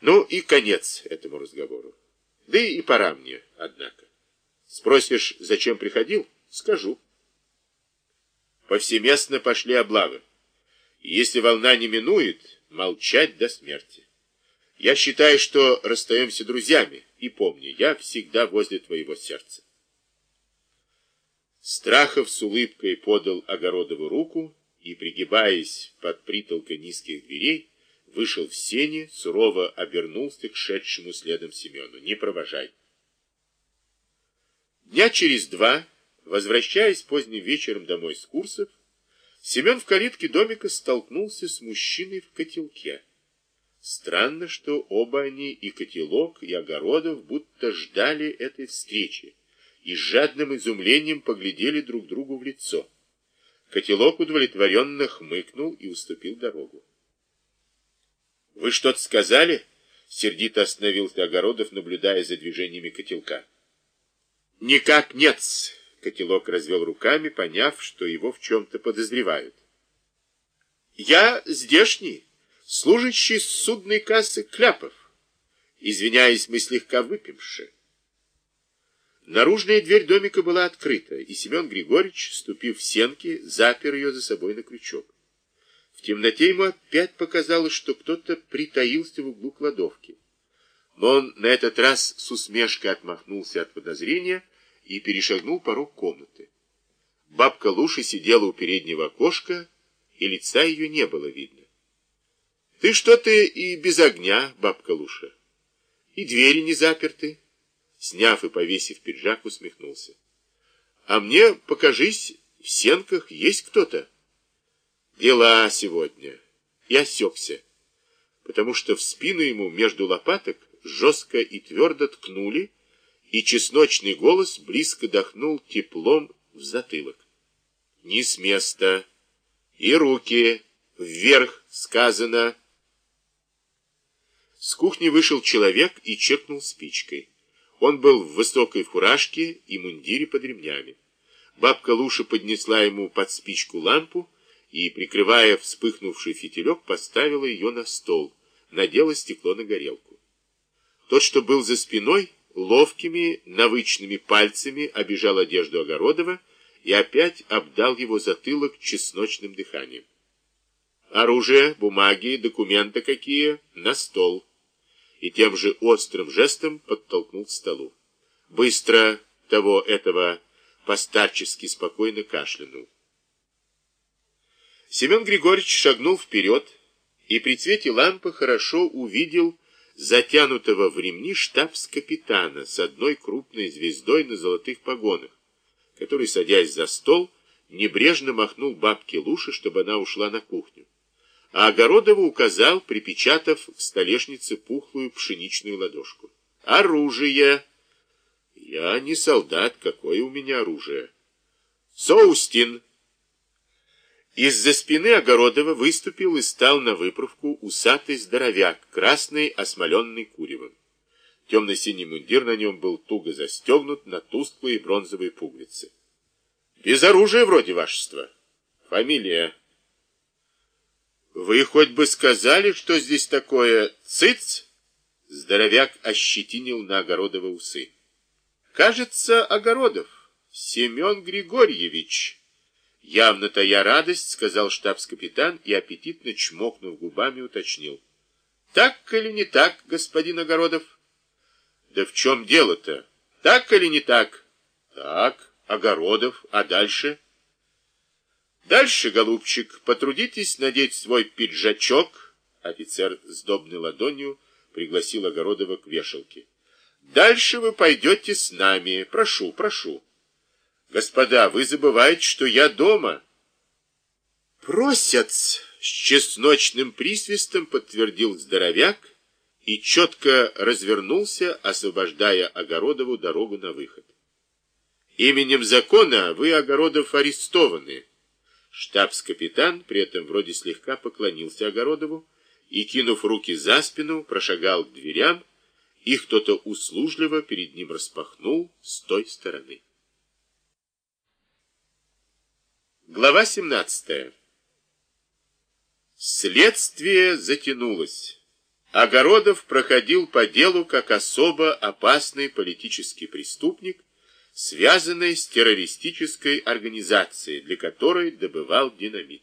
Ну и конец этому разговору. Да и пора мне, однако. Спросишь, зачем приходил? Скажу. Повсеместно пошли облавы. И если волна не минует, молчать до смерти. Я считаю, что расстаемся друзьями, и помни, я всегда возле твоего сердца. Страхов с улыбкой подал Огородову руку и, пригибаясь под притолкой низких дверей, вышел в сене, сурово обернулся к шедшему следом Семену. «Не провожай». Дня через два, возвращаясь поздним вечером домой с курсов, Семен в калитке домика столкнулся с мужчиной в котелке. Странно, что оба они, и котелок, и Огородов, будто ждали этой встречи и с жадным изумлением поглядели друг другу в лицо. Котелок удовлетворенно хмыкнул и уступил дорогу. «Вы что-то сказали?» — сердито остановился Огородов, наблюдая за движениями котелка. «Никак нет!» — котелок развел руками, поняв, что его в чем-то подозревают. «Я здешний, служащий с судной кассы Кляпов. Извиняюсь, мы слегка выпивши». Наружная дверь домика была открыта, и Семен Григорьевич, ступив в сенки, запер ее за собой на крючок. В темноте ему опять показалось, что кто-то притаился в углу кладовки. Но он на этот раз с усмешкой отмахнулся от подозрения и перешагнул порог комнаты. Бабка Луша сидела у переднего окошка, и лица ее не было видно. «Ты что-то и без огня, бабка Луша, и двери не заперты». Сняв и повесив пиджак, усмехнулся. «А мне, покажись, в сенках есть кто-то?» «Дела сегодня». И осекся, потому что в спину ему между лопаток жестко и твердо ткнули, и чесночный голос близко дохнул теплом в затылок. «Не с места! И руки! Вверх!» сказано. С кухни вышел человек и чекнул спичкой. Он был в высокой фуражке и мундире под ремнями. Бабка Луша поднесла ему под спичку лампу и, прикрывая вспыхнувший фитилек, поставила ее на стол, надела стекло на горелку. Тот, что был за спиной, ловкими, навычными пальцами обижал одежду Огородова и опять обдал его затылок чесночным дыханием. Оружие, бумаги, документы какие — на стол и тем же острым жестом подтолкнул к столу. Быстро того этого постарчески спокойно кашлянул. Семен Григорьевич шагнул вперед и при цвете лампы хорошо увидел затянутого в ремни штабс-капитана с одной крупной звездой на золотых погонах, который, садясь за стол, небрежно махнул бабке Луши, чтобы она ушла на кухню а Огородову указал, припечатав к столешнице пухлую пшеничную ладошку. «Оружие!» «Я не солдат, какое у меня оружие?» «Соустин!» Из-за спины Огородова выступил и стал на выправку усатый здоровяк, красный, осмоленный куревом. Темно-синий мундир на нем был туго застегнут на тусклые бронзовые пуговицы. «Без оружия вроде вашества. Фамилия?» Вы хоть бы сказали, что здесь такое цыц? Здоровяк ощетинил на Огородова усы. Кажется, Огородов, Семен Григорьевич. Явно тая радость, сказал штабс-капитан и, аппетитно чмокнув губами, уточнил. Так или не так, господин Огородов? Да в чем дело-то? Так или не так? Так, Огородов, а дальше... Дальше, голубчик, потрудитесь надеть свой пиджачок. Офицер с добной ладонью пригласил Огородова к вешалке. Дальше вы пойдете с нами. Прошу, прошу. Господа, вы забываете, что я дома. Просят, с чесночным присвистом подтвердил здоровяк и четко развернулся, освобождая Огородову дорогу на выход. Именем закона вы, Огородов, арестованы. Штабс-капитан при этом вроде слегка поклонился Огородову и, кинув руки за спину, прошагал к дверям, и кто-то услужливо перед ним распахнул с той стороны. Глава 17. Следствие затянулось. Огородов проходил по делу как особо опасный политический преступник, связанный с террористической организацией, для которой добывал динамит.